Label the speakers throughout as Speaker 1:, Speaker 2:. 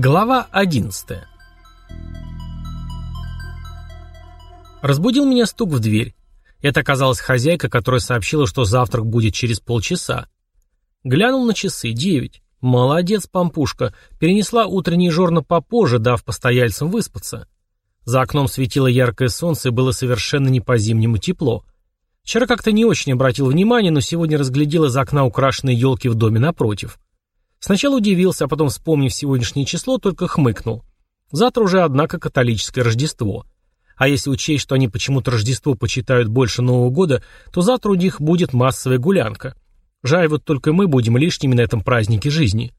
Speaker 1: Глава 11 Разбудил меня стук в дверь. Это оказалась хозяйка, которая сообщила, что завтрак будет через полчаса. Глянул на часы. Девять. Молодец, пампушка. Перенесла утренний жорно попозже, дав постояльцам выспаться. За окном светило яркое солнце и было совершенно не по-зимнему тепло. Вчера как-то не очень обратил внимания, но сегодня разглядел из окна украшенные елки в доме напротив. Сначала удивился, а потом, вспомнив сегодняшнее число, только хмыкнул. Завтра уже, однако, католическое Рождество. А если учесть, что они почему-то Рождество почитают больше Нового года, то завтра у них будет массовая гулянка. Жаль, вот только мы будем лишними на этом празднике жизни.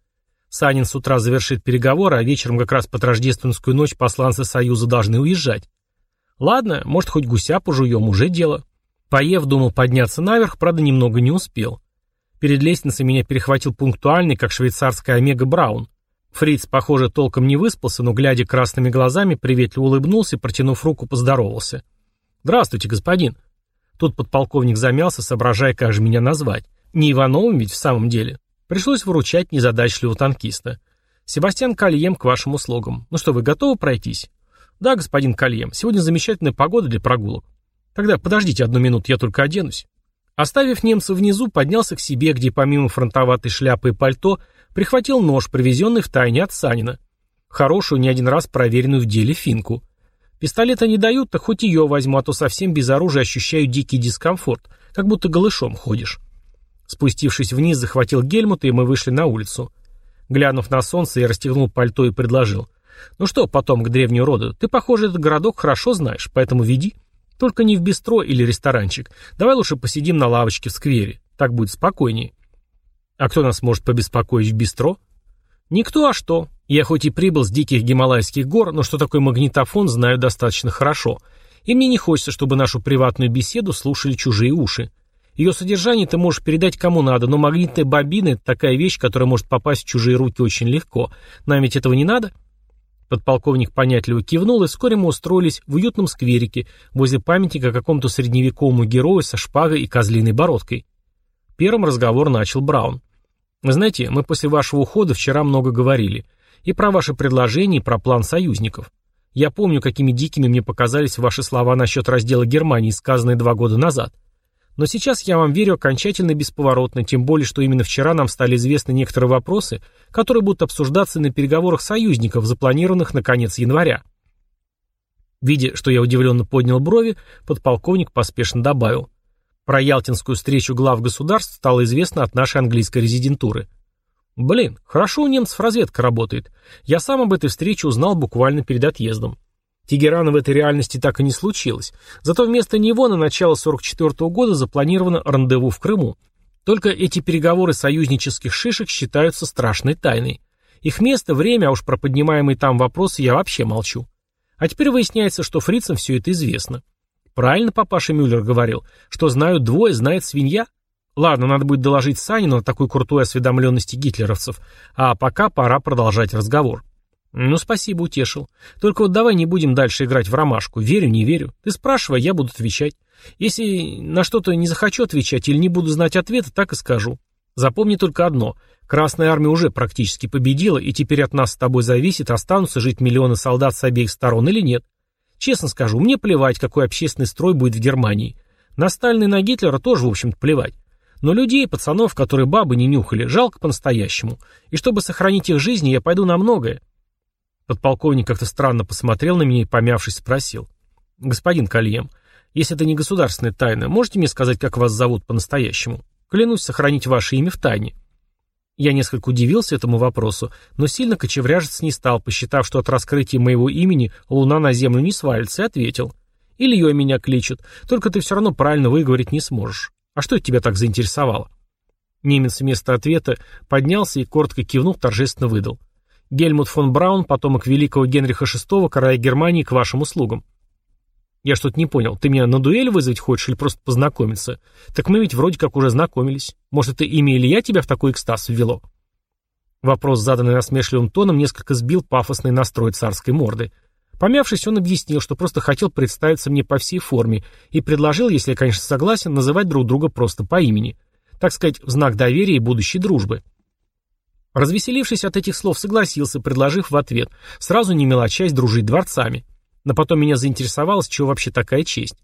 Speaker 1: Санин с утра завершит переговоры, а вечером как раз под рождественскую ночь посланцы Союза должны уезжать. Ладно, может, хоть гуся пожуем, уже дело. Поев, думал подняться наверх, правда, немного не успел. Перед лестницей меня перехватил пунктуальный, как швейцарская Омега Браун. Фриц, похоже, толком не выспался, но, глядя красными глазами, приветливо улыбнулся и, протянув руку, поздоровался. «Здравствуйте, господин». Тут подполковник замялся, соображая, как же меня назвать. Не Ивановым ведь в самом деле. Пришлось выручать незадачливого танкиста. «Себастьян Кальем к вашим услугам. Ну что, вы готовы пройтись?» «Да, господин Кальем. Сегодня замечательная погода для прогулок». «Тогда подождите одну минуту, я только оденусь». Оставив немца внизу, поднялся к себе, где помимо фронтоватой шляпы и пальто, прихватил нож, привезенный в тайне от Санина. Хорошую, не один раз проверенную в деле финку. Пистолета не дают, так хоть ее возьму, а то совсем без оружия ощущаю дикий дискомфорт, как будто голышом ходишь. Спустившись вниз, захватил Гельмута, и мы вышли на улицу. Глянув на солнце, я расстегнул пальто и предложил. «Ну что, потом к древнему роду, ты, похоже, этот городок хорошо знаешь, поэтому веди». Только не в бистро или ресторанчик. Давай лучше посидим на лавочке в сквере. Так будет спокойнее. А кто нас может побеспокоить в бистро? Никто, а что. Я хоть и прибыл с диких гималайских гор, но что такое магнитофон, знаю достаточно хорошо. И мне не хочется, чтобы нашу приватную беседу слушали чужие уши. Ее содержание ты можешь передать кому надо, но магнитная бобина — это такая вещь, которая может попасть в чужие руки очень легко. Нам ведь этого не надо? — Подполковник понятливо кивнул, и вскоре мы устроились в уютном скверике возле памятника какому-то средневековому герою со шпагой и козлиной бородкой. Первым разговор начал Браун. «Вы знаете, мы после вашего ухода вчера много говорили. И про ваши предложения, и про план союзников. Я помню, какими дикими мне показались ваши слова насчет раздела Германии, сказанные два года назад. Но сейчас я вам верю окончательно и бесповоротно, тем более, что именно вчера нам стали известны некоторые вопросы, которые будут обсуждаться на переговорах союзников, запланированных на конец января. Видя, что я удивленно поднял брови, подполковник поспешно добавил. Про ялтинскую встречу глав государств стало известно от нашей английской резидентуры. Блин, хорошо у немцев разведка работает. Я сам об этой встрече узнал буквально перед отъездом. Тегерана в этой реальности так и не случилось. Зато вместо него на начало 44 -го года запланировано рандеву в Крыму. Только эти переговоры союзнических шишек считаются страшной тайной. Их место, время, а уж про поднимаемые там вопросы я вообще молчу. А теперь выясняется, что фрицам все это известно. Правильно папаша Мюллер говорил, что знают двое, знает свинья. Ладно, надо будет доложить Санину о такой крутой осведомленности гитлеровцев, а пока пора продолжать разговор. «Ну, спасибо, утешил. Только вот давай не будем дальше играть в ромашку. Верю, не верю. Ты спрашивай, я буду отвечать. Если на что-то не захочу отвечать или не буду знать ответа, так и скажу. Запомни только одно. Красная армия уже практически победила, и теперь от нас с тобой зависит, останутся жить миллионы солдат с обеих сторон или нет. Честно скажу, мне плевать, какой общественный строй будет в Германии. На Сталина и на Гитлера тоже, в общем-то, плевать. Но людей, пацанов, которые бабы не нюхали, жалко по-настоящему. И чтобы сохранить их жизни, я пойду на многое. Подполковник как-то странно посмотрел на меня и, помявшись, спросил. «Господин Кальем, если это не государственная тайна, можете мне сказать, как вас зовут по-настоящему? Клянусь сохранить ваше имя в тайне». Я несколько удивился этому вопросу, но сильно кочевряжец не стал, посчитав, что от раскрытия моего имени луна на землю не свалится, и ответил. «Ильей меня кличут, только ты все равно правильно выговорить не сможешь. А что это тебя так заинтересовало?» Немец вместо ответа поднялся и, коротко кивнув, торжественно выдал. Гельмут фон Браун, потомок великого Генриха VI, короля Германии, к вашим услугам. Я что-то не понял. Ты меня на дуэль вызвать хочешь или просто познакомиться? Так мы ведь вроде как уже знакомились. Может, это имя или я тебя в такой экстаз ввело? Вопрос, заданный насмешливым тоном, несколько сбил пафосный настрой царской морды. Помявшись, он объяснил, что просто хотел представиться мне по всей форме и предложил, если я, конечно, согласен, называть друг друга просто по имени. Так сказать, в знак доверия и будущей дружбы. Развеселившись от этих слов, согласился, предложив в ответ, сразу не мелочась дружить дворцами. Но потом меня заинтересовало, с чего вообще такая честь.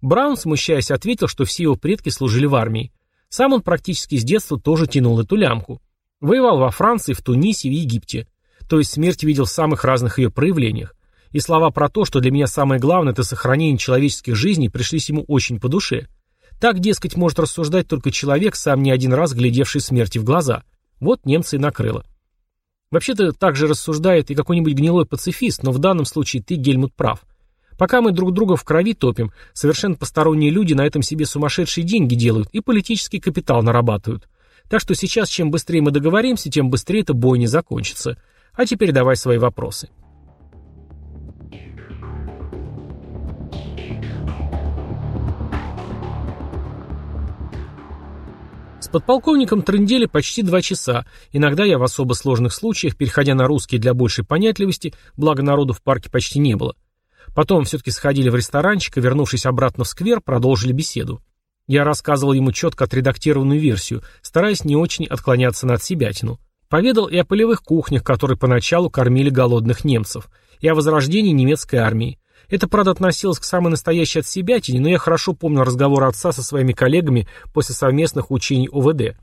Speaker 1: Браун, смущаясь, ответил, что все его предки служили в армии. Сам он практически с детства тоже тянул эту лямку. Воевал во Франции, в Тунисе, в Египте. То есть смерть видел в самых разных ее проявлениях. И слова про то, что для меня самое главное – это сохранение человеческих жизней, пришлись ему очень по душе. Так, дескать, может рассуждать только человек, сам не один раз глядевший смерти в глаза. Вот немцы и накрыло. Вообще-то так же рассуждает и какой-нибудь гнилой пацифист, но в данном случае ты, Гельмут, прав. Пока мы друг друга в крови топим, совершенно посторонние люди на этом себе сумасшедшие деньги делают и политический капитал нарабатывают. Так что сейчас, чем быстрее мы договоримся, тем быстрее эта бойня закончится. А теперь давай свои вопросы. С подполковником трындели почти два часа. Иногда я в особо сложных случаях, переходя на русский для большей понятливости, благо народу в парке почти не было. Потом все-таки сходили в ресторанчик и, вернувшись обратно в сквер, продолжили беседу. Я рассказывал ему четко отредактированную версию, стараясь не очень отклоняться на отсебятину. Поведал и о полевых кухнях, которые поначалу кормили голодных немцев, и о возрождении немецкой армии, это, правда, относилось к самой настоящей отсебятине, но я хорошо помню разговор отца со своими коллегами после совместных учений ОВД.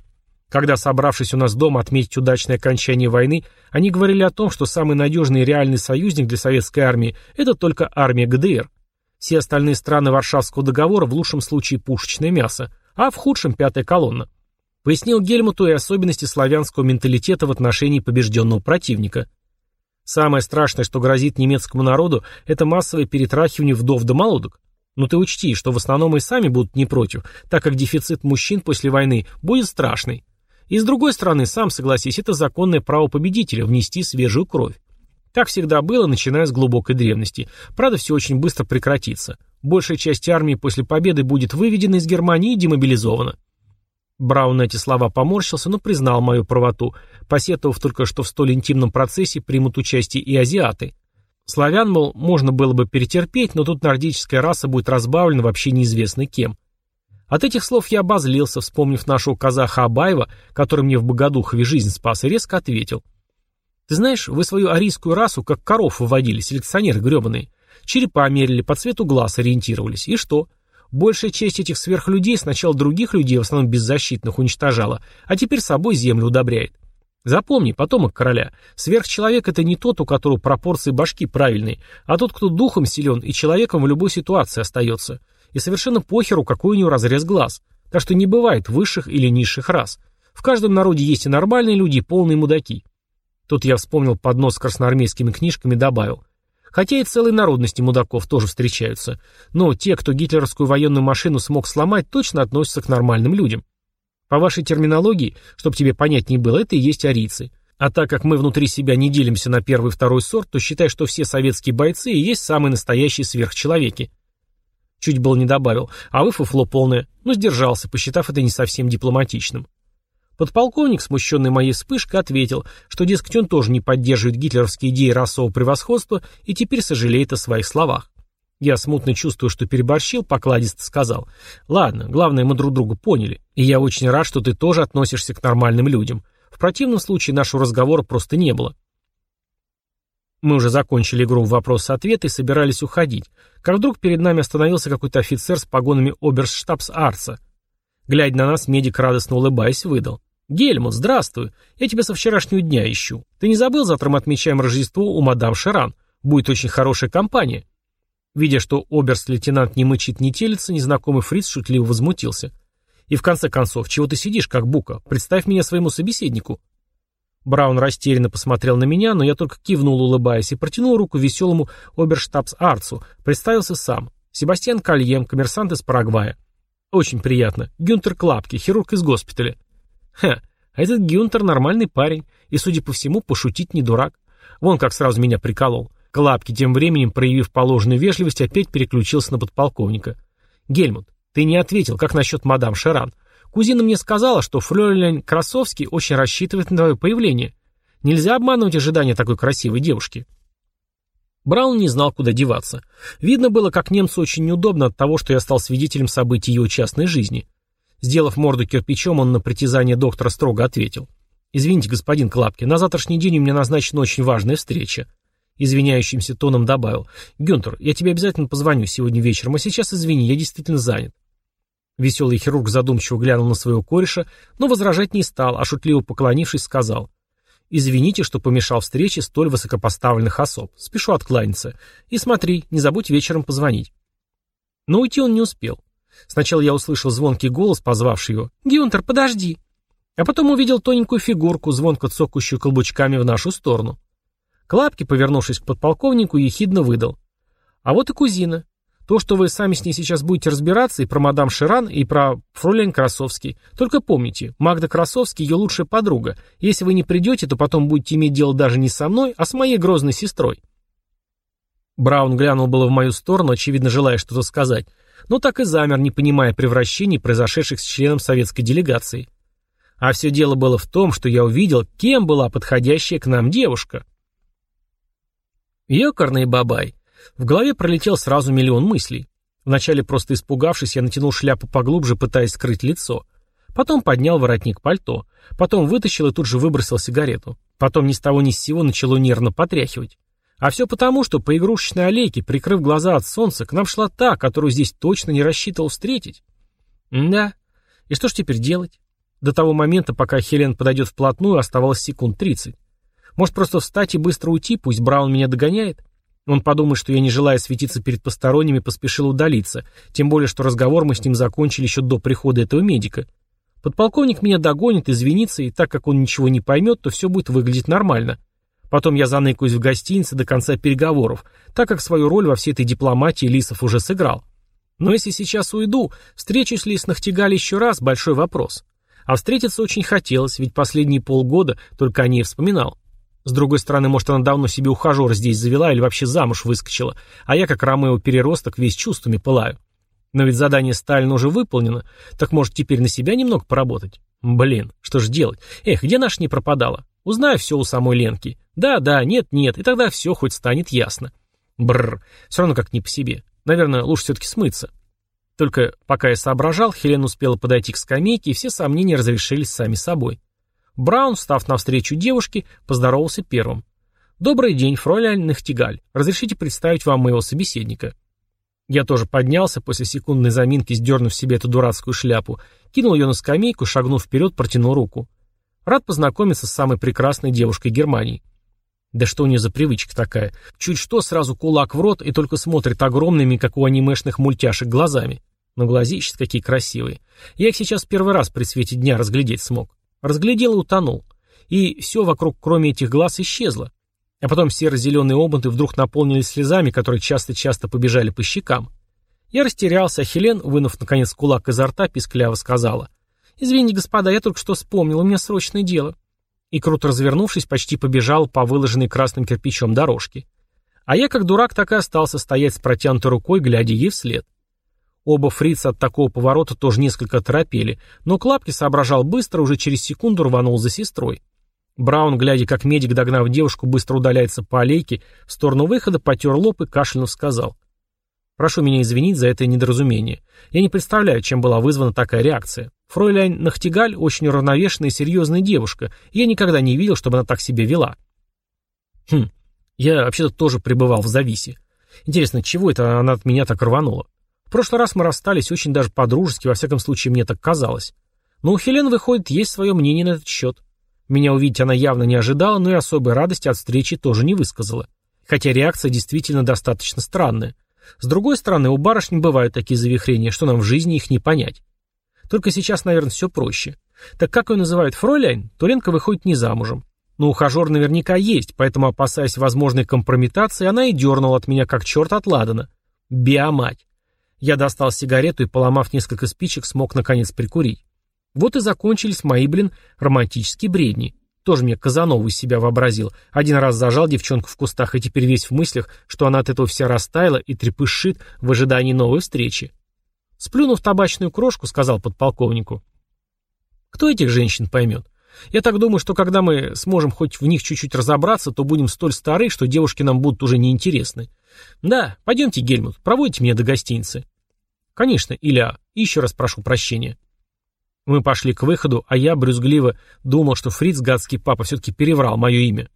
Speaker 1: Когда, собравшись у нас дома отметить удачное окончание войны, они говорили о том, что самый надежный и реальный союзник для советской армии – это только армия ГДР. Все остальные страны Варшавского договора в лучшем случае пушечное мясо, а в худшем – пятая колонна. Пояснил Гельмуту и особенности славянского менталитета в отношении побежденного противника – Самое страшное, что грозит немецкому народу, это массовое перетрахивание вдов до молодок. Но ты учти, что в основном и сами будут не против, так как дефицит мужчин после войны будет страшный. И с другой стороны, сам согласись, это законное право победителя внести свежую кровь. Так всегда было, начиная с глубокой древности. Правда, все очень быстро прекратится. Большая часть армии после победы будет выведена из Германии и демобилизована. Браун на эти слова поморщился, но признал мою правоту, посетовав только, что в столь интимном процессе примут участие и азиаты. Славян, мол, можно было бы перетерпеть, но тут нордическая раса будет разбавлена вообще неизвестно кем. От этих слов я обозлился, вспомнив нашего казаха Абаева, который мне в Богодухове жизнь спас, и резко ответил. «Ты знаешь, вы свою арийскую расу как коров выводили, селекционеры гребаные. Черепа мерили, по цвету глаз ориентировались. И что? Большая часть этих сверхлюдей сначала других людей, в основном беззащитных, уничтожала, а теперь собой землю удобряет. Запомни, потомок короля, сверхчеловек это не тот, у которого пропорции башки правильные, а тот, кто духом силен и человеком в любой ситуации остается. И совершенно похеру, какой у него разрез глаз. Так что не бывает высших или низших рас. В каждом народе есть и нормальные люди, и полные мудаки. Тут я вспомнил поднос с красноармейскими книжками и добавил – Хотя и целые народности мудаков тоже встречаются. Но те, кто гитлеровскую военную машину смог сломать, точно относятся к нормальным людям. По вашей терминологии, чтобы тебе понятнее было, это и есть арийцы. А так как мы внутри себя не делимся на первый и второй сорт, то считай, что все советские бойцы и есть самые настоящие сверхчеловеки. Чуть было не добавил, а вы фуфло полное, но сдержался, посчитав это не совсем дипломатичным. Подполковник, смущенный моей вспышкой, ответил, что, дескать, он тоже не поддерживает гитлеровские идеи расового превосходства и теперь сожалеет о своих словах. Я смутно чувствую, что переборщил, покладисто сказал. «Ладно, главное, мы друг друга поняли, и я очень рад, что ты тоже относишься к нормальным людям. В противном случае нашего разговора просто не было». Мы уже закончили игру в вопрос-ответ и собирались уходить, как вдруг перед нами остановился какой-то офицер с погонами оберштабс-арца. Глядя на нас, медик, радостно улыбаясь, выдал. «Гельмут, здравствуй. Я тебя со вчерашнего дня ищу. Ты не забыл, завтра мы отмечаем Рождество у мадам Шеран. Будет очень хорошая компания». Видя, что оберст-лейтенант не мычит, не телится, незнакомый фриц шутливо возмутился. «И в конце концов, чего ты сидишь, как бука? Представь меня своему собеседнику». Браун растерянно посмотрел на меня, но я только кивнул, улыбаясь, и протянул руку веселому оберштабс-арцу, представился сам. Себастьян Кальем, коммерсант из Парагвая. «Очень приятно. Гюнтер Клапки, хирург из госпиталя. Ха, а этот Гюнтер нормальный парень, и, судя по всему, пошутить не дурак. Вон как сразу меня приколол. Клапки, тем временем, проявив положенную вежливость, опять переключился на подполковника. «Гельмут, ты не ответил, как насчет мадам Шеран? Кузина мне сказала, что фрёлин Красовский очень рассчитывает на твое появление. Нельзя обманывать ожидания такой красивой девушки». Браун не знал, куда деваться. Видно было, как немцу очень неудобно от того, что я стал свидетелем событий его частной жизни. Сделав морду кирпичом, он на притязание доктора строго ответил. «Извините, господин Клапки, на завтрашний день у меня назначена очень важная встреча». Извиняющимся тоном добавил. «Гюнтер, я тебе обязательно позвоню сегодня вечером, а сейчас извини, я действительно занят». Веселый хирург задумчиво глянул на своего кореша, но возражать не стал, а шутливо поклонившись, сказал. «Извините, что помешал встрече столь высокопоставленных особ. Спешу откланяться. И смотри, не забудь вечером позвонить». Но уйти он не успел. Сначала я услышал звонкий голос, позвавший его. «Гюнтер, подожди!» А потом увидел тоненькую фигурку, звонко цокающую колбучками в нашу сторону. Клапки, повернувшись к подполковнику, ехидно выдал. «А вот и кузина. То, что вы сами с ней сейчас будете разбираться, и про мадам Ширан, и про фролен Красовский. Только помните, Магда Красовский ее лучшая подруга. Если вы не придете, то потом будете иметь дело даже не со мной, а с моей грозной сестрой». Браун глянул было в мою сторону, очевидно желая что-то сказать, но так и замер, не понимая превращений, произошедших с членом советской делегации. А все дело было в том, что я увидел, кем была подходящая к нам девушка. Ёкарный бабай. В голове пролетел сразу миллион мыслей. Вначале просто испугавшись, я натянул шляпу поглубже, пытаясь скрыть лицо. Потом поднял воротник пальто. Потом вытащил и тут же выбросил сигарету. Потом ни с того ни с сего начало нервно потряхивать. А все потому, что по игрушечной аллейке, прикрыв глаза от солнца, к нам шла та, которую здесь точно не рассчитывал встретить. Да. И что ж теперь делать? До того момента, пока Хелен подойдет вплотную, оставалось секунд тридцать. Может, просто встать и быстро уйти, пусть Браун меня догоняет? Он подумает, что я, не желая светиться перед посторонними, поспешил удалиться, тем более, что разговор мы с ним закончили еще до прихода этого медика. Подполковник меня догонит, извинится, и так как он ничего не поймет, то все будет выглядеть нормально. Потом я заныкаюсь в гостинице до конца переговоров, так как свою роль во всей этой дипломатии Лисов уже сыграл. Но если сейчас уйду, встречусь ли с Нахтигаль еще раз – большой вопрос. А встретиться очень хотелось, ведь последние полгода только о ней вспоминал. С другой стороны, может, она давно себе ухажер здесь завела или вообще замуж выскочила, а я, как Ромео-переросток, весь чувствами пылаю. Но ведь задание Сталина уже выполнено, так может теперь на себя немного поработать? Блин, что ж делать? Эх, где наш не пропадала? Узнаю все у самой Ленки. Да, да, нет, нет, и тогда все хоть станет ясно. Бррр, все равно как не по себе. Наверное, лучше все-таки смыться. Только пока я соображал, Хелен успела подойти к скамейке, и все сомнения разрешились сами собой. Браун, встав навстречу девушке, поздоровался первым. «Добрый день, фройляйн Нахтигаль. Разрешите представить вам моего собеседника». Я тоже поднялся, после секундной заминки сдернув себе эту дурацкую шляпу, кинул ее на скамейку, шагнув вперед, протянул руку. Рад познакомиться с самой прекрасной девушкой Германии. Да что у нее за привычка такая? Чуть что, сразу кулак в рот и только смотрит огромными, как у анимешных мультяшек, глазами. Но глазища какие красивые. Я их сейчас первый раз при свете дня разглядеть смог. Разглядел и утонул. И все вокруг, кроме этих глаз, исчезло. А потом серо-зеленые обмуты вдруг наполнились слезами, которые часто-часто побежали по щекам. Я растерялся, а Хелен, вынув наконец кулак изо рта, пискляво сказала. «Извините, господа, я только что вспомнил, у меня срочное дело и, круто развернувшись, почти побежал по выложенной красным кирпичом дорожке. А я, как дурак, так и остался стоять с протянутой рукой, глядя ей вслед. Оба фрица от такого поворота тоже несколько торопели, но Клапки соображал быстро, уже через секунду рванул за сестрой. Браун, глядя, как медик, догнав девушку, быстро удаляется по аллейке, в сторону выхода потер лоб и кашлянув сказал. «Прошу меня извинить за это недоразумение. Я не представляю, чем была вызвана такая реакция. Фройляйн Нахтигаль очень уравновешенная и серьезная девушка, я никогда не видел, чтобы она так себя вела. Хм, я вообще-то тоже пребывал в зависе. Интересно, чего это она от меня так рванула? В прошлый раз мы расстались очень даже по-дружески, во всяком случае, мне так казалось. Но у Хелен, выходит, есть свое мнение на этот счет. Меня увидеть она явно не ожидала, но и особой радости от встречи тоже не высказала. Хотя реакция действительно достаточно странная. С другой стороны, у барышни бывают такие завихрения, что нам в жизни их не понять. Только сейчас, наверное, все проще. Так как ее называют фройляйн, то Ленка выходит не замужем. Но ухажер наверняка есть, поэтому, опасаясь возможной компрометации, она и дернула от меня как черт от ладана. Биомать. Я достал сигарету и, поломав несколько спичек, смог наконец прикурить. Вот и закончились мои, блин, романтические бредни. Тоже мне Казанову из себя вообразил. Один раз зажал девчонку в кустах и теперь весь в мыслях, что она от этого вся растаяла и трепышит в ожидании новой встречи. Сплюнув табачную крошку, сказал подполковнику. Кто этих женщин поймет? Я так думаю, что когда мы сможем хоть в них чуть-чуть разобраться, то будем столь стары, что девушки нам будут уже неинтересны. Да, пойдемте, Гельмут, проводите меня до гостиницы. Конечно, Илья, еще раз прошу прощения. Мы пошли к выходу, а я брюзгливо думал, что Фриц, гадский папа, все-таки переврал мое имя.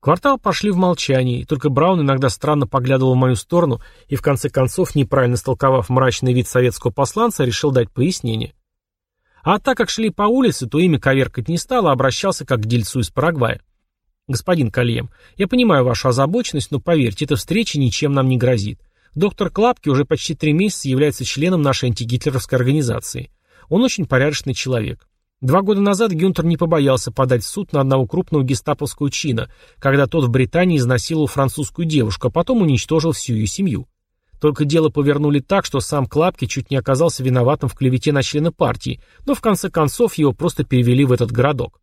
Speaker 1: Квартал пошли в молчании, только Браун иногда странно поглядывал в мою сторону и в конце концов, неправильно истолковав мрачный вид советского посланца, решил дать пояснение. А так как шли по улице, то имя коверкать не стал, а обращался как к дельцу из Парагвая. «Господин Кальем, я понимаю вашу озабоченность, но поверьте, эта встреча ничем нам не грозит. Доктор Клапки уже почти три месяца является членом нашей антигитлеровской организации. Он очень порядочный человек. Два года назад Гюнтер не побоялся подать в суд на одного крупного гестаповского чина, когда тот в Британии изнасиловал французскую девушку, а потом уничтожил всю ее семью. Только дело повернули так, что сам Клапки чуть не оказался виноватым в клевете на члена партии, но в конце концов его просто перевели в этот городок.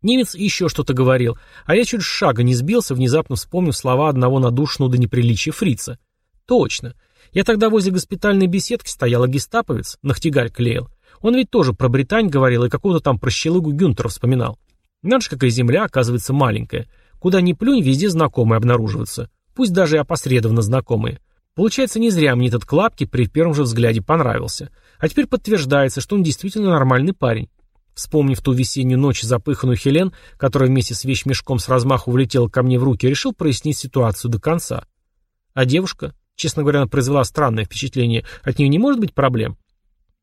Speaker 1: Немец еще что-то говорил, а я чуть шага не сбился, внезапно вспомнив слова одного надушного до неприличия фрица. Точно. Я тогда возле госпитальной беседки стоял, а гестаповец, Нахтигаль клеил. Он ведь тоже про Британь говорил и какого-то там прощелыгу Гюнтера вспоминал. Надо же, какая земля, оказывается, маленькая. Куда ни плюнь, везде знакомые обнаруживаются. Пусть даже и опосредованно знакомые. Получается, не зря мне этот Клапки при первом же взгляде понравился. А теперь подтверждается, что он действительно нормальный парень. Вспомнив ту весеннюю ночь запыханную Хелен, которая вместе с вещмешком с размаху влетела ко мне в руки, решил прояснить ситуацию до конца. А девушка? Честно говоря, она произвела странное впечатление. От нее не может быть проблем?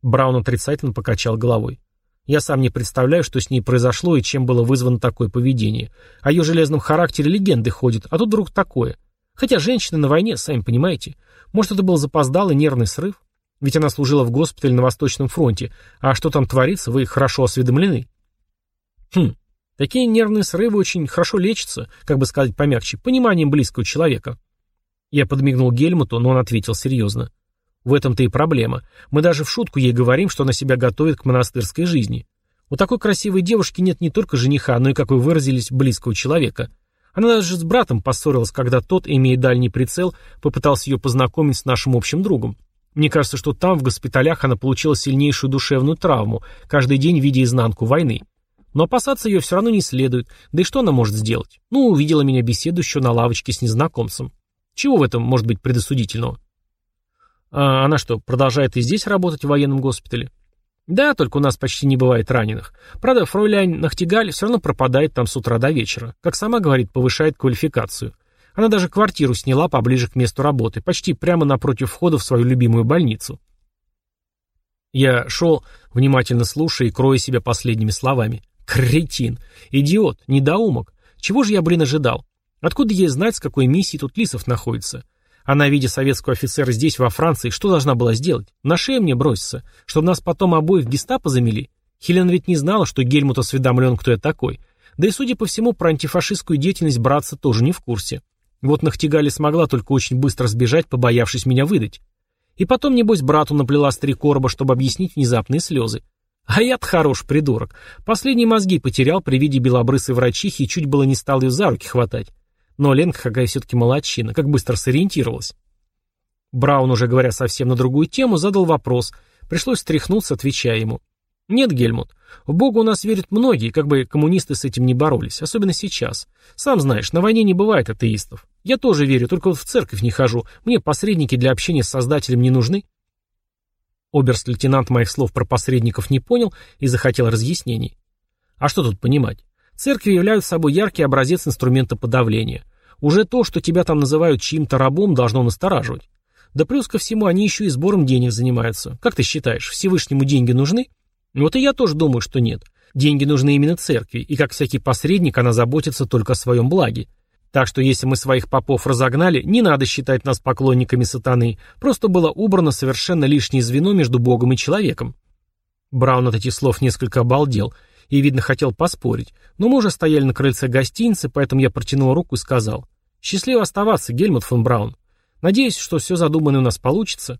Speaker 1: Браун отрицательно покачал головой. Я сам не представляю, что с ней произошло и чем было вызвано такое поведение. О ее железном характере легенды ходят, а тут вдруг такое. Хотя женщины на войне, сами понимаете. Может, это был запоздалый нервный срыв? Ведь она служила в госпитале на Восточном фронте, а что там творится, вы хорошо осведомлены. Хм, такие нервные срывы очень хорошо лечатся, как бы сказать помягче, пониманием близкого человека. Я подмигнул Гельмуту, но он ответил серьезно. В этом-то и проблема. Мы даже в шутку ей говорим, что она себя готовит к монастырской жизни. У такой красивой девушки нет не только жениха, но и, как вы выразились, близкого человека. Она даже с братом поссорилась, когда тот, имея дальний прицел, попытался ее познакомить с нашим общим другом. Мне кажется, что там, в госпиталях, она получила сильнейшую душевную травму, каждый день видя изнанку войны. Но опасаться ее все равно не следует, да и что она может сделать? Ну, увидела меня беседующую на лавочке с незнакомцем. Чего в этом может быть предосудительного? А она что, продолжает и здесь работать в военном госпитале? Да, только у нас почти не бывает раненых. Правда, фройляйн Нахтигаль все равно пропадает там с утра до вечера. Как сама говорит, повышает квалификацию. Она даже квартиру сняла поближе к месту работы, почти прямо напротив входа в свою любимую больницу. Я шел, внимательно слушая и кроя себя последними словами. Кретин! Идиот! Недоумок! Чего же я, блин, ожидал? Откуда ей знать, с какой миссией тут Лисов находится? Она, видя советского офицера здесь, во Франции, что должна была сделать? На шею мне броситься, чтобы нас потом обоих в гестапо замели? Хелен ведь не знала, что Гельмут осведомлен, кто я такой. Да и, судя по всему, про антифашистскую деятельность братца тоже не в курсе. Вот Нахтигали смогла только очень быстро сбежать, побоявшись меня выдать. И потом, небось, брату наплела с короба, чтобы объяснить внезапные слезы. А я-то хорош придурок. Последние мозги потерял при виде белобрысой врачихи и чуть было не стал ее за руки хватать. Но Ленка какая все-таки молодчина, как быстро сориентировалась. Браун, уже говоря совсем на другую тему, задал вопрос. Пришлось стряхнуться, отвечая ему. Нет, Гельмут, в Бога у нас верят многие, как бы коммунисты с этим не боролись, особенно сейчас. Сам знаешь, на войне не бывает атеистов. Я тоже верю, только вот в церковь не хожу. Мне посредники для общения с Создателем не нужны. Оберст-лейтенант моих слов про посредников не понял и захотел разъяснений. А что тут понимать? Церкви являются собой яркий образец инструмента подавления. Уже то, что тебя там называют чьим-то рабом, должно настораживать. Да плюс ко всему, они еще и сбором денег занимаются. Как ты считаешь, Всевышнему деньги нужны? Вот и я тоже думаю, что нет. Деньги нужны именно церкви, и как всякий посредник она заботится только о своем благе. Так что если мы своих попов разогнали, не надо считать нас поклонниками сатаны, просто было убрано совершенно лишнее звено между Богом и человеком. Браун от этих слов несколько обалдел и, видно, хотел поспорить, но мы уже стояли на крыльце гостиницы, поэтому я протянул руку и сказал «Счастливо оставаться, Гельмут фон Браун. Надеюсь, что все задуманное у нас получится».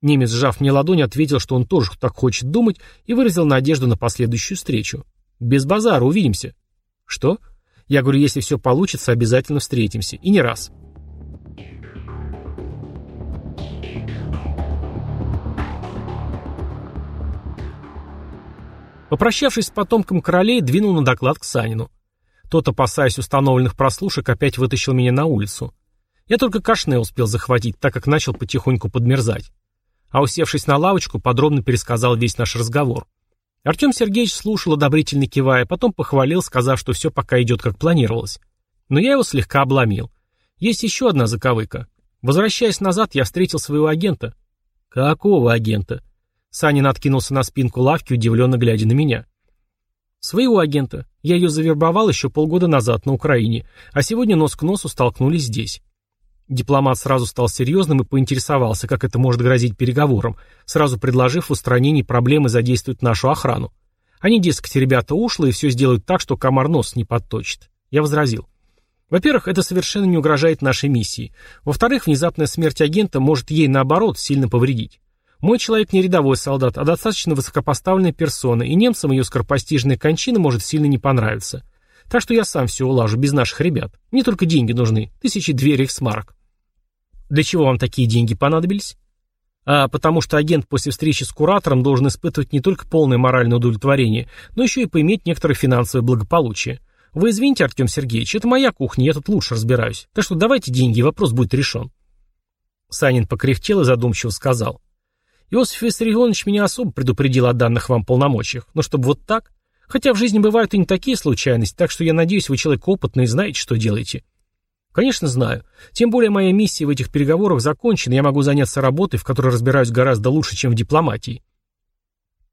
Speaker 1: Немец, сжав мне ладонь, ответил, что он тоже так хочет думать, и выразил надежду на последующую встречу. «Без базара, увидимся». «Что?» Я говорю, если все получится, обязательно встретимся. И не раз. Попрощавшись с потомком королей, двинул на доклад к Санину. Тот, опасаясь установленных прослушек, опять вытащил меня на улицу. Я только кашне успел захватить, так как начал потихоньку подмерзать. а усевшись на лавочку, подробно пересказал весь наш разговор. Артем Сергеевич слушал, одобрительно кивая, потом похвалил, сказав, что все пока идет как планировалось. Но я его слегка обломил. Есть еще одна заковыка. Возвращаясь назад, я встретил своего агента. Какого агента? Санин откинулся на спинку лавки, удивленно глядя на меня. Своего агента. Я ее завербовал еще полгода назад на Украине, а сегодня нос к носу столкнулись здесь. Дипломат сразу стал серьезным и поинтересовался, как это может грозить переговорам, сразу предложив в устранении проблемы задействовать нашу охрану. Они, дескать, ребята ушлые и все сделают так, что комар нос не подточит. Я возразил. Во-первых, это совершенно не угрожает нашей миссии. Во-вторых, внезапная смерть агента может ей, наоборот, сильно повредить. Мой человек не рядовой солдат, а достаточно высокопоставленная персона, и немцам ее скоропостижная кончина может сильно не понравиться. Так что я сам все улажу, без наших ребят. Мне только деньги нужны, тысячи две рейхсмарок. Для чего вам такие деньги понадобились? А потому что агент после встречи с куратором должен испытывать не только полное моральное удовлетворение, но еще и поиметь некоторое финансовое благополучие. Вы извините, Артем Сергеевич, это моя кухня, я тут лучше разбираюсь. Так что давайте деньги, вопрос будет решен. Санин покряхтел и задумчиво сказал. Иосиф Виссарионович меня особо предупредил о данных вам полномочиях. Но чтобы вот так? Хотя в жизни бывают и не такие случайности, так что я надеюсь, вы человек опытный и знаете, что делаете. Конечно, знаю. Тем более моя миссия в этих переговорах закончена, я могу заняться работой, в которой разбираюсь гораздо лучше, чем в дипломатии.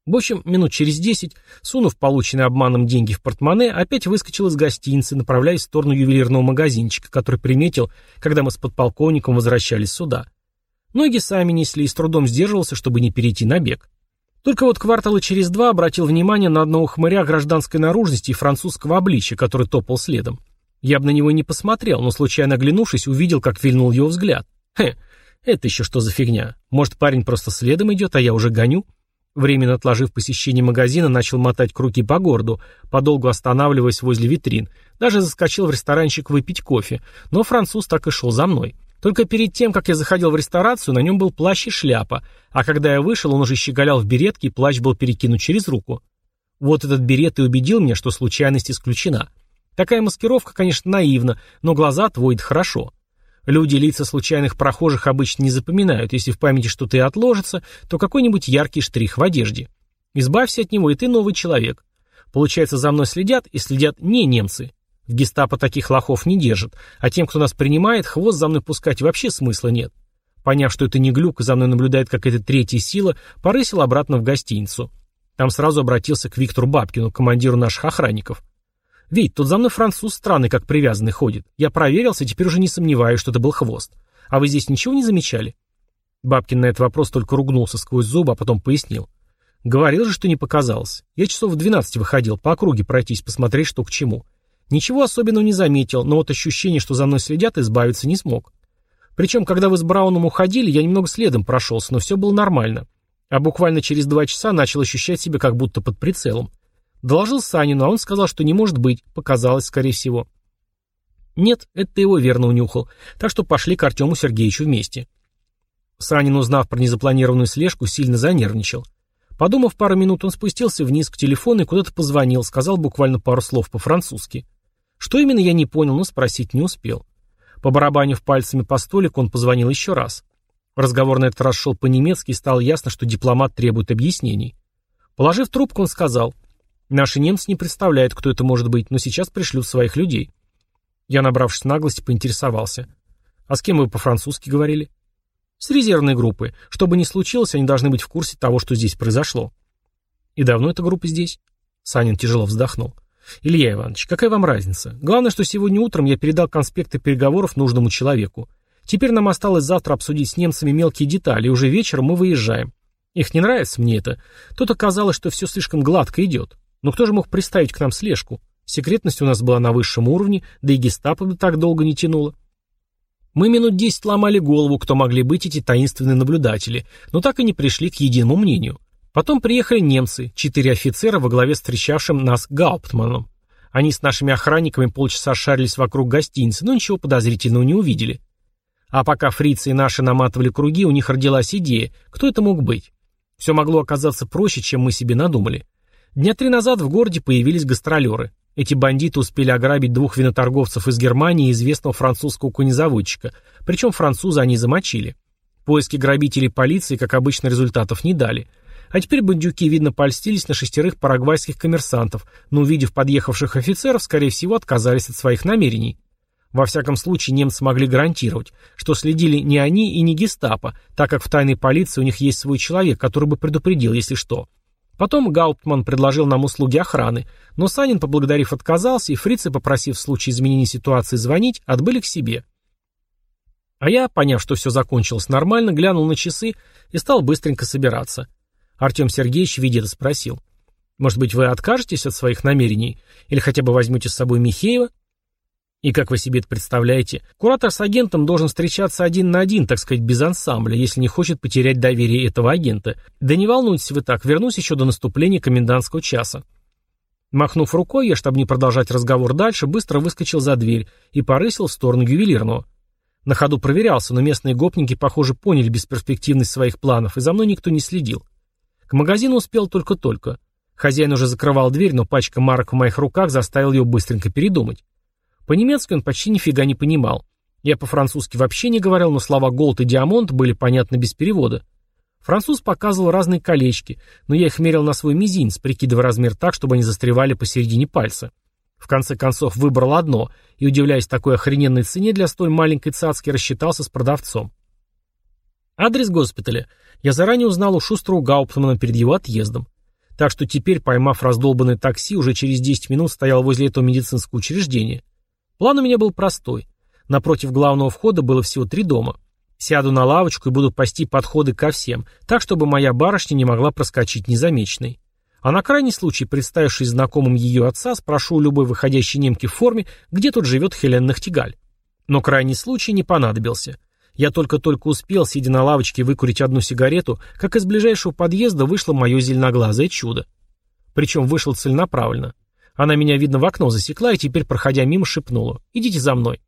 Speaker 1: В общем, минут через десять, сунув полученные обманом деньги в портмоне, опять выскочил из гостиницы, направляясь в сторону ювелирного магазинчика, который приметил, когда мы с подполковником возвращались сюда. Ноги сами несли и с трудом сдерживался, чтобы не перейти на бег. Только вот квартала через два обратил внимание на одного хмыря гражданской наружности и французского обличия, который топал следом. Я бы на него не посмотрел, но случайно оглянувшись, увидел, как вильнул его взгляд. Хе, это еще что за фигня? Может, парень просто следом идет, а я уже гоню? Временно отложив посещение магазина, начал мотать круги по городу, подолгу останавливаясь возле витрин. Даже заскочил в ресторанчик выпить кофе, но француз так и шел за мной. Только перед тем, как я заходил в ресторацию, на нем был плащ и шляпа, а когда я вышел, он уже щеголял в беретке, и плащ был перекинут через руку. Вот этот берет и убедил меня, что случайность исключена. Такая маскировка, конечно, наивна, но глаза отводит хорошо. Люди лица случайных прохожих обычно не запоминают. Если в памяти что-то и отложится, то какой-нибудь яркий штрих в одежде. Избавься от него, и ты новый человек. Получается, за мной следят, и следят не немцы. В гестапо таких лохов не держат, а тем, кто нас принимает, хвост за мной пускать вообще смысла нет. Поняв, что это не глюк, и за мной наблюдает какая-то третья сила, порысил обратно в гостиницу. Там сразу обратился к Виктору Бабкину, командиру наших охранников. Ведь тут за мной француз странный, как привязанный ходит. Я проверился, теперь уже не сомневаюсь, что это был хвост. А вы здесь ничего не замечали?» Бабкин на этот вопрос только ругнулся сквозь зубы, а потом пояснил. «Говорил же, что не показалось. Я часов в двенадцать выходил, по округе пройтись, посмотреть, что к чему. Ничего особенного не заметил, но вот ощущение, что за мной следят, избавиться не смог. Причем, когда вы с Брауном уходили, я немного следом прошелся, но все было нормально. А буквально через два часа начал ощущать себя как будто под прицелом. Доложил Санину, а он сказал, что не может быть, показалось, скорее всего. Нет, это ты его верно унюхал, так что пошли к Артему Сергеевичу вместе. Санин, узнав про незапланированную слежку, сильно занервничал. Подумав пару минут, он спустился вниз к телефону и куда-то позвонил, сказал буквально пару слов по-французски. Что именно, я не понял, но спросить не успел. По барабанив пальцами по столику, он позвонил еще раз. Разговор на этот раз шел по-немецки, и стало ясно, что дипломат требует объяснений. Положив трубку, он сказал, Наши немцы не представляют, кто это может быть, но сейчас пришлют своих людей. Я, набравшись наглости, поинтересовался. А с кем вы по-французски говорили? С резервной группы. Что бы ни случилось, они должны быть в курсе того, что здесь произошло. И давно эта группа здесь? Санин тяжело вздохнул. Илья Иванович, какая вам разница? Главное, что сегодня утром я передал конспекты переговоров нужному человеку. Теперь нам осталось завтра обсудить с немцами мелкие детали, и уже вечером мы выезжаем. Их не нравится мне это. Тут оказалось, что все слишком гладко идет. Но кто же мог приставить к нам слежку? Секретность у нас была на высшем уровне, да и гестапо бы так долго не тянуло. Мы минут десять ломали голову, кто могли быть эти таинственные наблюдатели, но так и не пришли к единому мнению. Потом приехали немцы, четыре офицера во главе с встречавшим нас Гауптманом. Они с нашими охранниками полчаса шарились вокруг гостиницы, но ничего подозрительного не увидели. А пока фрицы и наши наматывали круги, у них родилась идея, кто это мог быть. Все могло оказаться проще, чем мы себе надумали. Дня три назад в городе появились гастролеры. Эти бандиты успели ограбить двух виноторговцев из Германии и известного французского конезаводчика, причем француза они замочили. Поиски грабителей полиции, как обычно, результатов не дали. А теперь бандюки, видно, польстились на шестерых парагвайских коммерсантов, но, увидев подъехавших офицеров, скорее всего, отказались от своих намерений. Во всяком случае, немцы могли гарантировать, что следили не они и не гестапо, так как в тайной полиции у них есть свой человек, который бы предупредил, если что. Потом Гауптман предложил нам услуги охраны, но Санин, поблагодарив, отказался, и фрицы, попросив в случае изменения ситуации звонить, отбыли к себе. А я, поняв, что все закончилось нормально, глянул на часы и стал быстренько собираться. Артем Сергеевич, видя это, спросил. «Может быть, вы откажетесь от своих намерений? Или хотя бы возьмете с собой Михеева?» И как вы себе это представляете, куратор с агентом должен встречаться один на один, так сказать, без ансамбля, если не хочет потерять доверие этого агента. Да не волнуйтесь вы так, вернусь еще до наступления комендантского часа. Махнув рукой, я, чтобы не продолжать разговор дальше, быстро выскочил за дверь и порысил в сторону ювелирного. На ходу проверялся, но местные гопники, похоже, поняли бесперспективность своих планов, и за мной никто не следил. К магазину успел только-только. Хозяин уже закрывал дверь, но пачка марок в моих руках заставил ее быстренько передумать. По-немецки он почти нифига не понимал. Я по-французски вообще не говорил, но слова «голд» и «диамонт» были понятны без перевода. Француз показывал разные колечки, но я их мерил на свой мизинец, прикидывая размер так, чтобы они застревали посередине пальца. В конце концов выбрал одно и, удивляясь такой охрененной цене для столь маленькой цацки, рассчитался с продавцом. Адрес госпиталя я заранее узнал у шустрого Гауптмана перед его отъездом. Так что теперь, поймав раздолбанное такси, уже через 10 минут стоял возле этого медицинского учреждения. План у меня был простой. Напротив главного входа было всего три дома. Сяду на лавочку и буду пасти подходы ко всем, так, чтобы моя барышня не могла проскочить незамеченной. А на крайний случай, представившись знакомым ее отца, спрошу у любой выходящей немки в форме, где тут живет Хелен Нахтигаль. Но крайний случай не понадобился. Я только-только успел, сидя на лавочке, выкурить одну сигарету, как из ближайшего подъезда вышло мое зеленоглазое чудо. Причем вышел целенаправленно. Она меня, видно, в окно засекла и теперь, проходя мимо, шепнула «Идите за мной».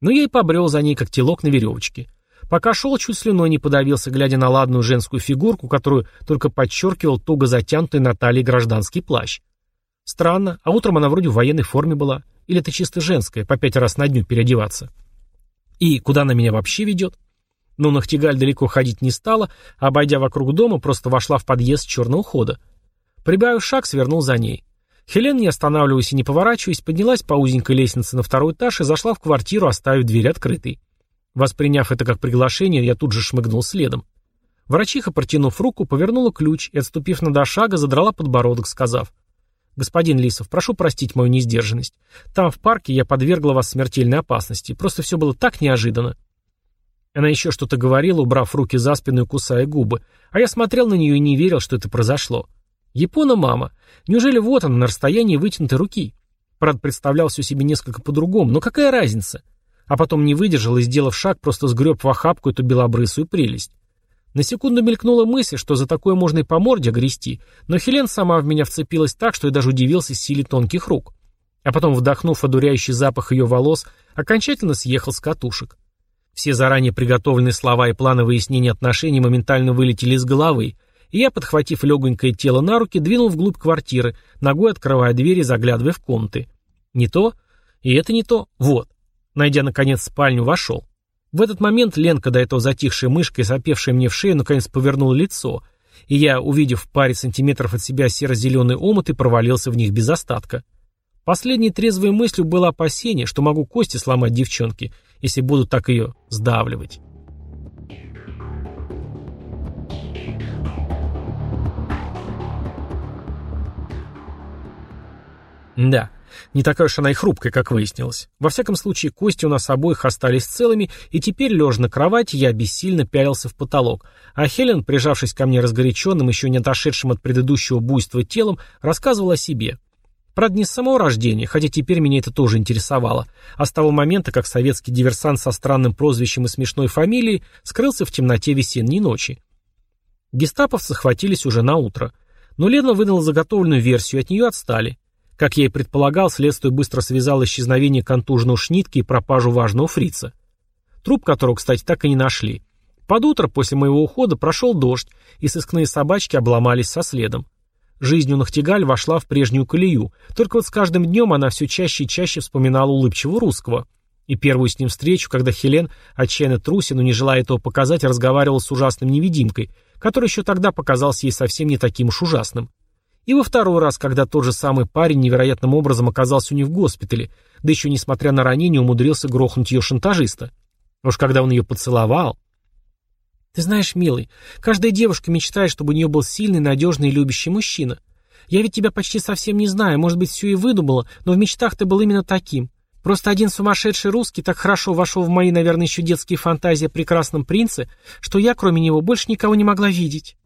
Speaker 1: Но я и побрел за ней, как телок на веревочке. Пока шел, чуть слюной не подавился, глядя на ладную женскую фигурку, которую только подчеркивал туго затянутый на талии гражданский плащ. Странно, а утром она вроде в военной форме была. Или это чисто женская, по пять раз на дню переодеваться. И куда она меня вообще ведет? Ну, Нахтигаль далеко ходить не стала, обойдя вокруг дома, просто вошла в подъезд черного хода. Прибавив шаг, свернул за ней. Хелен, не останавливаясь и не поворачиваясь, поднялась по узенькой лестнице на второй этаж и зашла в квартиру, оставив дверь открытой. Восприняв это как приглашение, я тут же шмыгнул следом. Врачиха, протянув руку, повернула ключ и, отступив на до шага, задрала подбородок, сказав, «Господин Лисов, прошу простить мою несдержанность. Там, в парке, я подвергла вас смертельной опасности. Просто все было так неожиданно». Она еще что-то говорила, убрав руки за спину и кусая губы, а я смотрел на нее и не верил, что это произошло. Япона мама. Неужели вот она на расстоянии вытянутой руки? Правда, представлял все себе несколько по-другому, но какая разница? А потом не выдержал и, сделав шаг, просто сгреб в охапку эту белобрысую прелесть. На секунду мелькнула мысль, что за такое можно и по морде огрести, но Хелен сама в меня вцепилась так, что я даже удивился силе тонких рук. А потом, вдохнув одуряющий запах ее волос, окончательно съехал с катушек. Все заранее приготовленные слова и планы выяснения отношений моментально вылетели из головы, и я, подхватив легонькое тело на руки, двинул вглубь квартиры, ногой открывая дверь и заглядывая в комнаты. Не то, и это не то, вот. Найдя, наконец, спальню, вошел. В этот момент Ленка, до этого затихшая мышкой, сопевшая мне в шею, наконец повернула лицо, и я, увидев в паре сантиметров от себя серо-зеленый омут, провалился в них без остатка. Последней трезвой мыслью было опасение, что могу кости сломать девчонке, если буду так ее сдавливать. Да, не такая уж она и хрупкая, как выяснилось. Во всяком случае, кости у нас обоих остались целыми, и теперь, лежа на кровати, я бессильно пялился в потолок, а Хелен, прижавшись ко мне разгоряченным, еще не отошедшим от предыдущего буйства телом, рассказывала о себе. Правда, не с самого рождения, хотя теперь меня это тоже интересовало, а с того момента, как советский диверсант со странным прозвищем и смешной фамилией скрылся в темноте весенней ночи. Гестаповцы схватились уже на утро, но Лена выдала заготовленную версию, от нее отстали. Как я и предполагал, следствие быстро связало исчезновение контужного шнитки и пропажу важного фрица. Труп которого, кстати, так и не нашли. Под утро после моего ухода прошел дождь, и сыскные собачки обломались со следом. Жизнь у Нахтигаль вошла в прежнюю колею, только вот с каждым днем она все чаще и чаще вспоминала улыбчивого русского. И первую с ним встречу, когда Хелен, отчаянно труся, но не желая этого показать, разговаривал с ужасным невидимкой, который еще тогда показался ей совсем не таким уж ужасным. И во второй раз, когда тот же самый парень невероятным образом оказался у нее в госпитале, да еще, несмотря на ранение, умудрился грохнуть ее шантажиста. Уж когда он ее поцеловал... Ты знаешь, милый, каждая девушка мечтает, чтобы у нее был сильный, надежный и любящий мужчина. Я ведь тебя почти совсем не знаю, может быть, все и выдумала, но в мечтах ты был именно таким. Просто один сумасшедший русский так хорошо вошел в мои, наверное, еще детские фантазии о прекрасном принце, что я, кроме него, больше никого не могла видеть.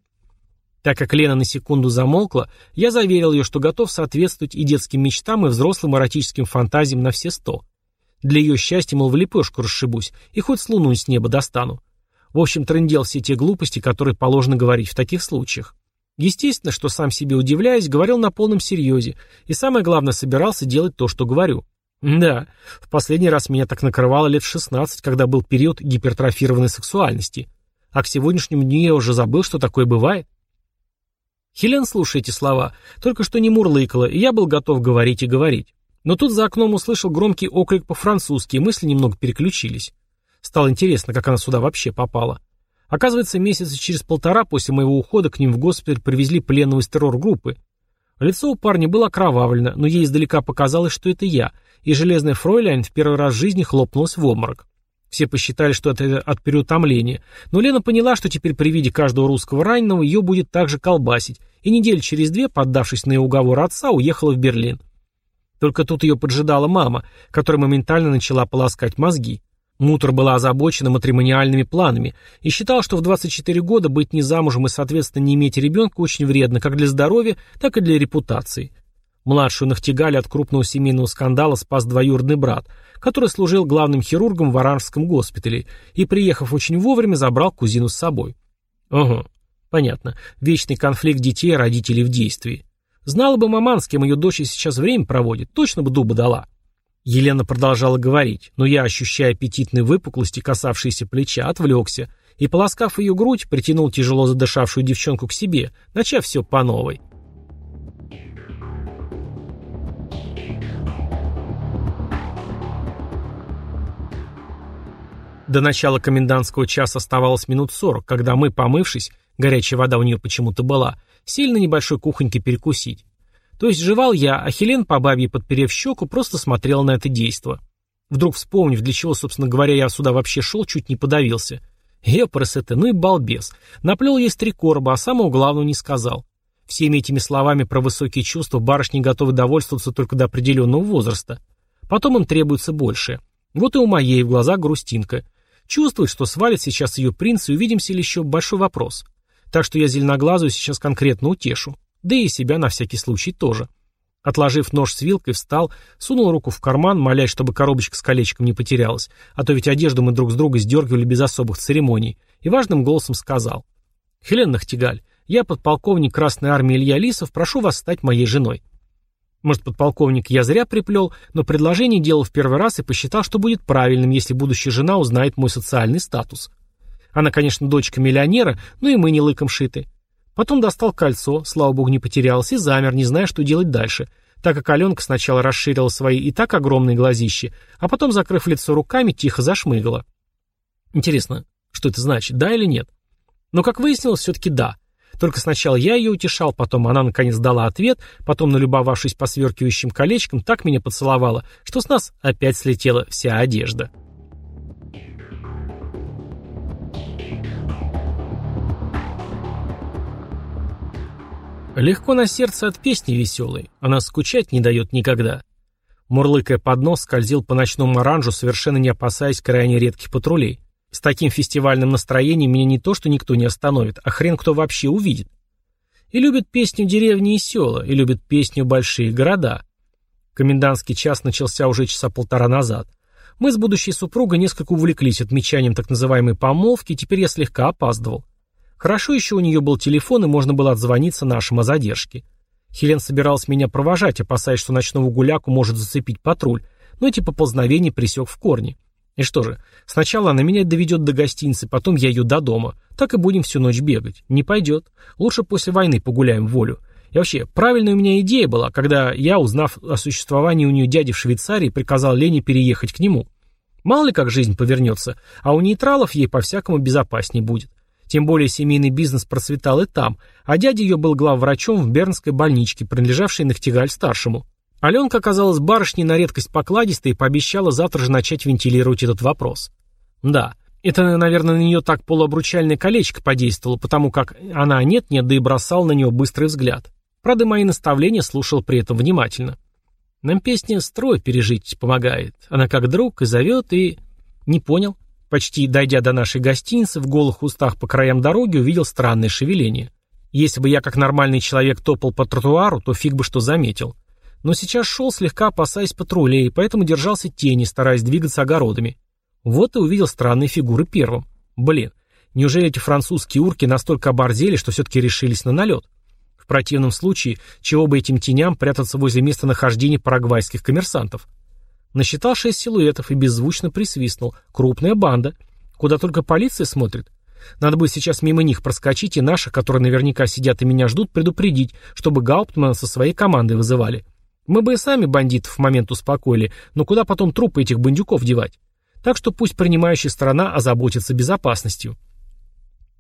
Speaker 1: Так как Лена на секунду замолкла, я заверил ее, что готов соответствовать и детским мечтам, и взрослым эротическим фантазиям на все сто. Для ее счастья, мол, в лепешку расшибусь, и хоть с луну с неба достану. В общем, трындел все те глупости, которые положено говорить в таких случаях. Естественно, что сам себе удивляясь, говорил на полном серьезе, и самое главное, собирался делать то, что говорю. Да, в последний раз меня так накрывало лет в 16, когда был период гипертрофированной сексуальности. А к сегодняшнему дню я уже забыл, что такое бывает. Хелен, слушая эти слова, только что не мурлыкала, и я был готов говорить и говорить. Но тут за окном услышал громкий окрик по-французски, и мысли немного переключились. Стало интересно, как она сюда вообще попала. Оказывается, месяца через полтора после моего ухода к ним в госпиталь привезли пленного из террор-группы. Лицо у парня было окровавлено, но ей издалека показалось, что это я, и железная фройляйн в первый раз в жизни хлопнулась в обморок. Все посчитали, что это от переутомления, но Лена поняла, что теперь при виде каждого русского раненого ее будет также колбасить, и неделю через две, поддавшись на уговор отца, уехала в Берлин. Только тут ее поджидала мама, которая моментально начала полоскать мозги. Мутор была озабочена матримониальными планами и считал, что в 24 года быть не замужем и, соответственно, не иметь ребенка очень вредно как для здоровья, так и для репутации. Младшую Нахтигаль от крупного семейного скандала спас двоюродный брат, который служил главным хирургом в Оранжском госпитале и, приехав очень вовремя, забрал кузину с собой. Ага, понятно. Вечный конфликт детей и родителей в действии. Знала бы маман, с кем ее дочь сейчас время проводит, точно бы дуба дала. Елена продолжала говорить, но я, ощущая аппетитные выпуклости, касавшиеся плеча, отвлекся и, полоскав ее грудь, притянул тяжело задышавшую девчонку к себе, начав все по новой. До начала комендантского часа оставалось минут сорок, когда мы, помывшись, горячая вода у нее почему-то была, сели на небольшой кухоньке перекусить. То есть жевал я, а Хелен, по бабье подперев щеку, просто смотрел на это действо. Вдруг вспомнив, для чего, собственно говоря, я сюда вообще шел, чуть не подавился. Епрес это, ну и балбес. Наплел ей три короба, а самого главного не сказал. Всеми этими словами про высокие чувства барышни готовы довольствоваться только до определенного возраста. Потом им требуется большее. Вот и у моей в глазах грустинка. Чувствует, что свалит сейчас ее принц, и увидимся ли еще большой вопрос. Так что я зеленоглазую сейчас конкретно утешу. Да и себя на всякий случай тоже. Отложив нож с вилкой, встал, сунул руку в карман, молясь, чтобы коробочка с колечком не потерялась, а то ведь одежду мы друг с друга сдергивали без особых церемоний, и важным голосом сказал. «Хелен Нахтигаль, я подполковник Красной Армии Илья Лисов, прошу вас стать моей женой». Может, подполковник я зря приплел, но предложение делал в первый раз и посчитал, что будет правильным, если будущая жена узнает мой социальный статус. Она, конечно, дочка миллионера, но и мы не лыком шиты. Потом достал кольцо, слава богу, не потерялось, и замер, не зная, что делать дальше, так как Аленка сначала расширила свои и так огромные глазищи, а потом, закрыв лицо руками, тихо зашмыгала. Интересно, что это значит, да или нет? Но, как выяснилось, все-таки да. Только сначала я ее утешал, потом она наконец дала ответ, потом, налюбовавшись посверкивающим колечком, так меня поцеловала, что с нас опять слетела вся одежда. Легко на сердце от песни веселой, она скучать не дает никогда. Мурлыкая под нос, скользил по ночному оранжу, совершенно не опасаясь крайне редких патрулей. С таким фестивальным настроением меня не то, что никто не остановит, а хрен кто вообще увидит. И любит песню деревни и села, и любит песню большие города. Комендантский час начался уже часа полтора назад. Мы с будущей супругой несколько увлеклись отмечанием так называемой помолвки, теперь я слегка опаздывал. Хорошо еще у нее был телефон, и можно было отзвониться нашим о задержке. Хелен собиралась меня провожать, опасаясь, что ночного гуляку может зацепить патруль, но эти поползновения присек в корне. И что же, сначала она меня доведет до гостиницы, потом я ее до дома. Так и будем всю ночь бегать. Не пойдет. Лучше после войны погуляем в волю. И вообще, правильная у меня идея была, когда я, узнав о существовании у нее дяди в Швейцарии, приказал Лене переехать к нему. Мало ли как жизнь повернется, а у нейтралов ей по-всякому безопаснее будет. Тем более семейный бизнес процветал и там, а дядя ее был главврачом в Бернской больничке, принадлежавшей Нахтигаль-старшему. Аленка оказалась барышней на редкость покладистой и пообещала завтра же начать вентилировать этот вопрос. Да, это, наверное, на нее так полуобручальное колечко подействовало, потому как она нет-нет, да и бросал на него быстрый взгляд. Правда, мои наставления слушал при этом внимательно. Нам песня «Строй» пережить помогает. Она как друг и зовет, и... Не понял. Почти дойдя до нашей гостиницы, в голых устах по краям дороги увидел странное шевеление. Если бы я как нормальный человек топал по тротуару, то фиг бы что заметил. Но сейчас шел, слегка опасаясь патрулей, поэтому держался тени, стараясь двигаться огородами. Вот и увидел странные фигуры первым. Блин, неужели эти французские урки настолько оборзели, что все-таки решились на налет? В противном случае, чего бы этим теням прятаться возле местонахождения парагвайских коммерсантов? Насчитал шесть силуэтов и беззвучно присвистнул. Крупная банда. Куда только полиция смотрит. Надо будет сейчас мимо них проскочить и наших, которые наверняка сидят и меня ждут, предупредить, чтобы Гауптмана со своей командой вызывали. Мы бы и сами бандитов в момент успокоили, но куда потом трупы этих бандюков девать? Так что пусть принимающая сторона озаботится безопасностью.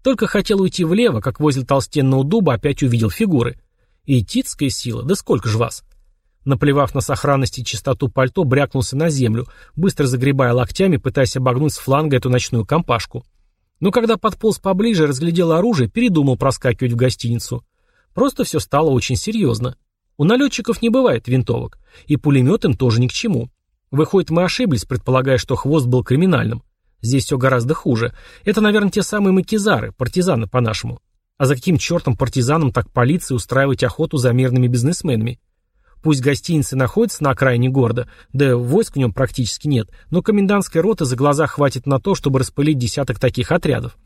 Speaker 1: Только хотел уйти влево, как возле толстенного дуба опять увидел фигуры. И сила, да сколько же вас? Наплевав на сохранность и чистоту пальто, брякнулся на землю, быстро загребая локтями, пытаясь обогнуть с фланга эту ночную компашку. Но когда подполз поближе, разглядел оружие, передумал проскакивать в гостиницу. Просто все стало очень серьезно. У налетчиков не бывает винтовок, и пулемет им тоже ни к чему. Выходит, мы ошиблись, предполагая, что хвост был криминальным. Здесь все гораздо хуже. Это, наверное, те самые макизары, партизаны по-нашему. А за каким чертом партизанам так полиции устраивать охоту за мирными бизнесменами? Пусть гостиницы находятся на окраине города, да войск в нем практически нет, но комендантской роты за глаза хватит на то, чтобы распылить десяток таких отрядов.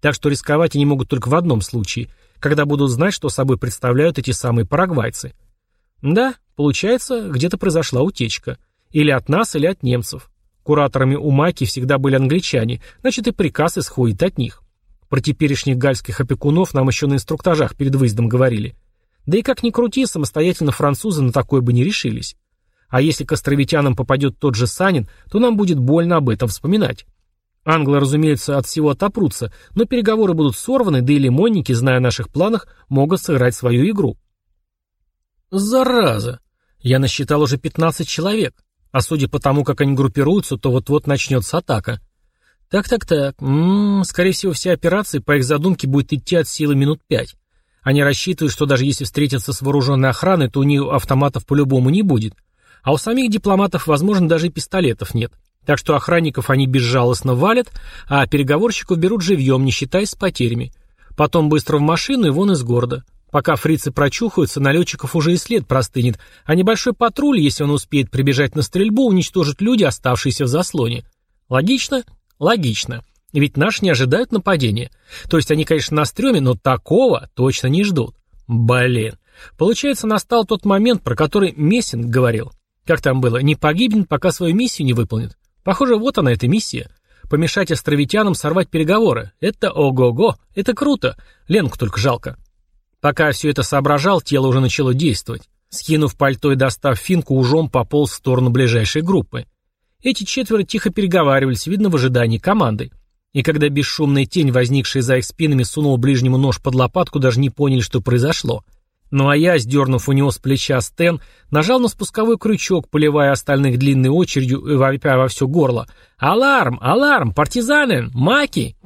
Speaker 1: Так что рисковать они могут только в одном случае, когда будут знать, что собой представляют эти самые парагвайцы. Да, получается, где-то произошла утечка. Или от нас, или от немцев. Кураторами у Маки всегда были англичане, значит и приказ исходит от них. Про теперешних гальских опекунов нам еще на инструктажах перед выездом говорили. Да и как ни крути, самостоятельно французы на такое бы не решились. А если к островитянам попадет тот же Санин, то нам будет больно об этом вспоминать. Англы, разумеется, от всего отопрутся, но переговоры будут сорваны, да и лимонники, зная о наших планах, могут сыграть свою игру. Зараза! Я насчитал уже 15 человек. А судя по тому, как они группируются, то вот-вот начнется атака. Так-так-так. М-м, скорее всего, вся операция по их задумке будет идти от силы минут пять. Они рассчитывают, что даже если встретятся с вооруженной охраной, то у них автоматов по-любому не будет. А у самих дипломатов, возможно, даже и пистолетов нет. Так что охранников они безжалостно валят, а переговорщиков берут живьем, не считаясь с потерями. Потом быстро в машину и вон из города. Пока фрицы прочухаются, налетчиков уже и след простынет, а небольшой патруль, если он успеет прибежать на стрельбу, уничтожит люди, оставшиеся в заслоне. Логично? Логично. Ведь наши не ожидают нападения. То есть они, конечно, на стреме, но такого точно не ждут. Блин. Получается, настал тот момент, про который Мессинг говорил. Как там было? Не погибнет, пока свою миссию не выполнит. Похоже, вот она, эта миссия. Помешать островитянам сорвать переговоры. Это ого-го, это круто. Ленку только жалко. Пока все это соображал, тело уже начало действовать. Скинув пальто и достав финку, ужом пополз в сторону ближайшей группы. Эти четверо тихо переговаривались, видно, в ожидании команды. И когда бесшумная тень, возникшая за их спинами, сунула ближнему нож под лопатку, даже не поняли, что произошло. Ну а я, сдернув у него с плеча стен, нажал на спусковой крючок, поливая остальных длинной очередью и вопя во все горло. «Аларм! Аларм! Партизаны! Маки!»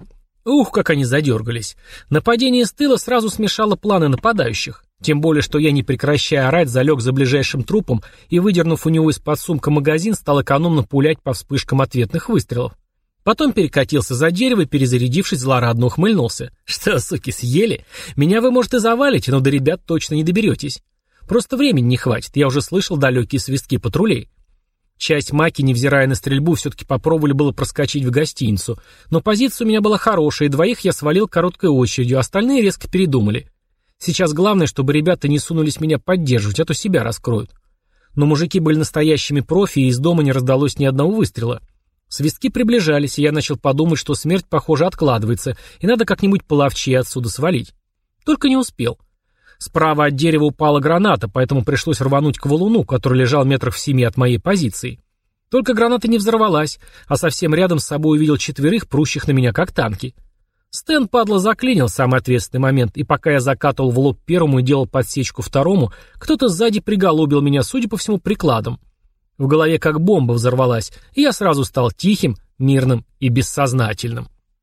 Speaker 1: Ух, как они задергались. Нападение с тыла сразу смешало планы нападающих. Тем более, что я, не прекращая орать, залег за ближайшим трупом и, выдернув у него из-под сумка магазин, стал экономно пулять по вспышкам ответных выстрелов. Потом перекатился за дерево перезарядившись, злорадно ухмыльнулся. «Что, суки, съели? Меня вы, может, и завалите, но до ребят точно не доберетесь. Просто времени не хватит, я уже слышал далекие свистки патрулей. Часть маки, невзирая на стрельбу, все-таки попробовали было проскочить в гостиницу, но позиция у меня была хорошая, и двоих я свалил короткой очередью, остальные резко передумали. Сейчас главное, чтобы ребята не сунулись меня поддерживать, а то себя раскроют. Но мужики были настоящими профи, и из дома не раздалось ни одного выстрела. Свистки приближались, и я начал подумать, что смерть, похоже, откладывается, и надо как-нибудь половчее отсюда свалить. Только не успел. Справа от дерева упала граната, поэтому пришлось рвануть к валуну, который лежал метрах в семи от моей позиции. Только граната не взорвалась, а совсем рядом с собой увидел четверых, прущих на меня как танки. Стэн, падла, заклинил самый ответственный момент, и пока я закатывал в лоб первому и делал подсечку второму, кто-то сзади приголубил меня, судя по всему, прикладом. В голове как бомба взорвалась, и я сразу стал тихим, мирным и бессознательным.